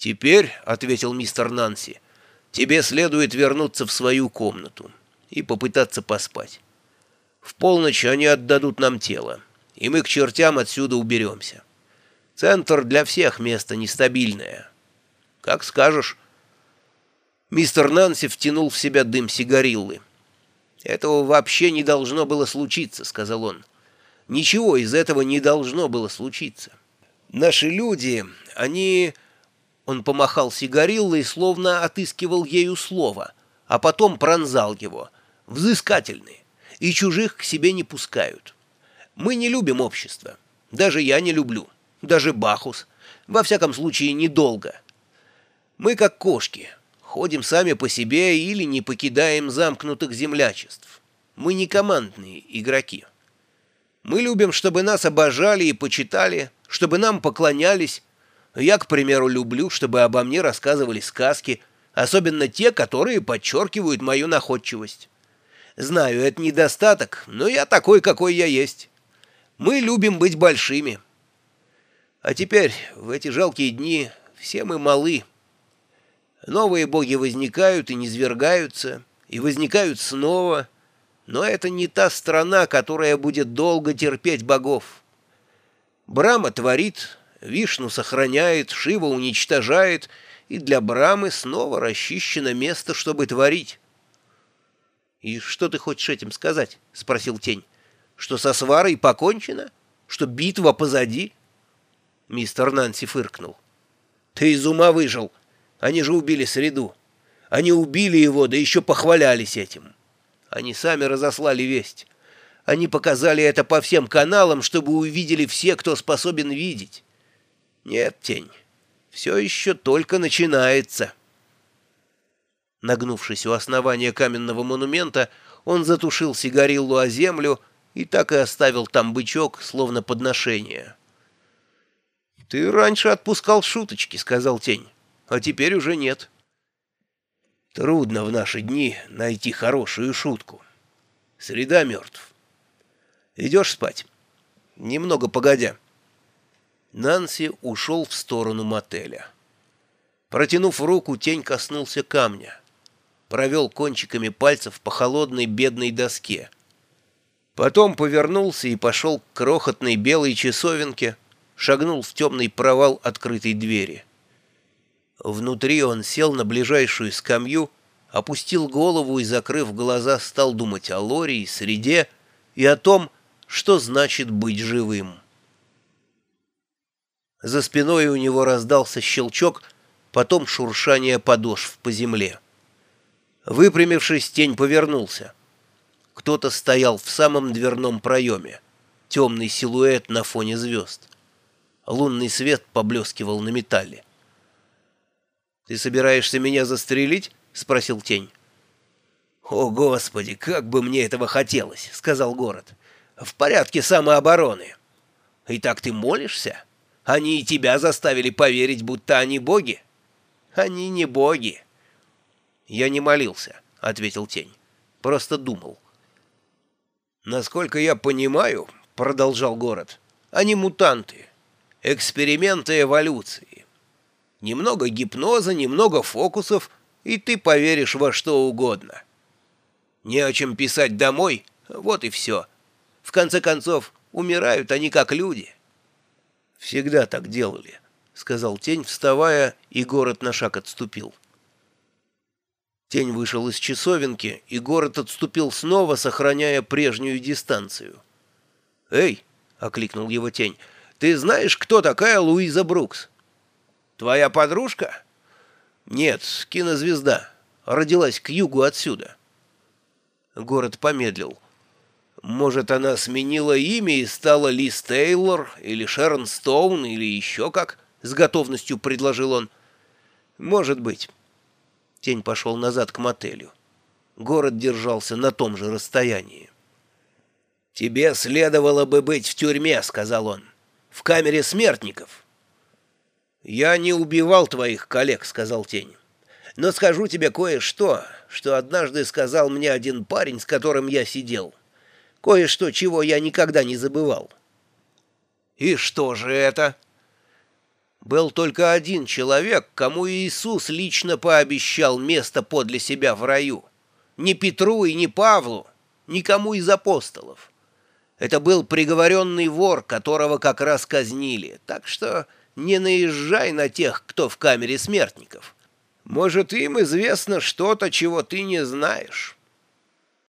«Теперь», — ответил мистер Нанси, — «тебе следует вернуться в свою комнату и попытаться поспать. В полночь они отдадут нам тело, и мы к чертям отсюда уберемся. Центр для всех место нестабильное. Как скажешь». Мистер Нанси втянул в себя дым сигариллы. «Этого вообще не должно было случиться», — сказал он. «Ничего из этого не должно было случиться. Наши люди, они...» Он помахал сигариллой, словно отыскивал ею слово, а потом пронзал его. «Взыскательные, и чужих к себе не пускают. Мы не любим общество. Даже я не люблю. Даже Бахус. Во всяком случае, недолго. Мы как кошки» ходим сами по себе или не покидаем замкнутых землячеств. Мы не командные игроки. Мы любим, чтобы нас обожали и почитали, чтобы нам поклонялись. Я, к примеру, люблю, чтобы обо мне рассказывали сказки, особенно те, которые подчеркивают мою находчивость. Знаю, это недостаток, но я такой, какой я есть. Мы любим быть большими. А теперь, в эти жалкие дни, все мы малы. Новые боги возникают и низвергаются, и возникают снова, но это не та страна, которая будет долго терпеть богов. Брама творит, Вишну сохраняет, Шива уничтожает, и для Брамы снова расчищено место, чтобы творить. «И что ты хочешь этим сказать?» — спросил Тень. «Что со сварой покончено? Что битва позади?» Мистер Нанси фыркнул. «Ты из ума выжил!» Они же убили среду. Они убили его, да еще похвалялись этим. Они сами разослали весть. Они показали это по всем каналам, чтобы увидели все, кто способен видеть. Нет, тень, все еще только начинается. Нагнувшись у основания каменного монумента, он затушил сигариллу о землю и так и оставил там бычок, словно подношение. «Ты раньше отпускал шуточки», — сказал тень а теперь уже нет. Трудно в наши дни найти хорошую шутку. Среда мертв. Идешь спать? Немного погодя. Нанси ушел в сторону мотеля. Протянув руку, тень коснулся камня. Провел кончиками пальцев по холодной бедной доске. Потом повернулся и пошел к крохотной белой часовенке, шагнул в темный провал открытой двери. Внутри он сел на ближайшую скамью, опустил голову и, закрыв глаза, стал думать о Лоре и среде и о том, что значит быть живым. За спиной у него раздался щелчок, потом шуршание подошв по земле. Выпрямившись, тень повернулся. Кто-то стоял в самом дверном проеме. Темный силуэт на фоне звезд. Лунный свет поблескивал на металле. «Ты собираешься меня застрелить?» — спросил тень. «О, Господи, как бы мне этого хотелось!» — сказал город. «В порядке самообороны. Так ты молишься? Они и тебя заставили поверить, будто они боги? Они не боги». «Я не молился», — ответил тень. «Просто думал». «Насколько я понимаю», — продолжал город, — «они мутанты, эксперименты эволюции. Немного гипноза, немного фокусов, и ты поверишь во что угодно. Не о чем писать домой, вот и все. В конце концов, умирают они как люди. Всегда так делали, — сказал тень, вставая, и город на шаг отступил. Тень вышел из часовенки, и город отступил снова, сохраняя прежнюю дистанцию. «Эй!» — окликнул его тень. «Ты знаешь, кто такая Луиза Брукс?» Твоя подружка? Нет, кинозвезда. Родилась к югу отсюда. Город помедлил. Может, она сменила имя и стала Лиз Тейлор или Шерон Стоун или еще как? С готовностью предложил он. Может быть. Тень пошел назад к мотелю. Город держался на том же расстоянии. «Тебе следовало бы быть в тюрьме», — сказал он. «В камере смертников». «Я не убивал твоих коллег», — сказал Тень. «Но скажу тебе кое-что, что однажды сказал мне один парень, с которым я сидел. Кое-что, чего я никогда не забывал». «И что же это?» Был только один человек, кому Иисус лично пообещал место подле себя в раю. Ни Петру и ни Павлу, никому из апостолов. Это был приговоренный вор, которого как раз казнили, так что не наезжай на тех, кто в камере смертников. Может, им известно что-то, чего ты не знаешь».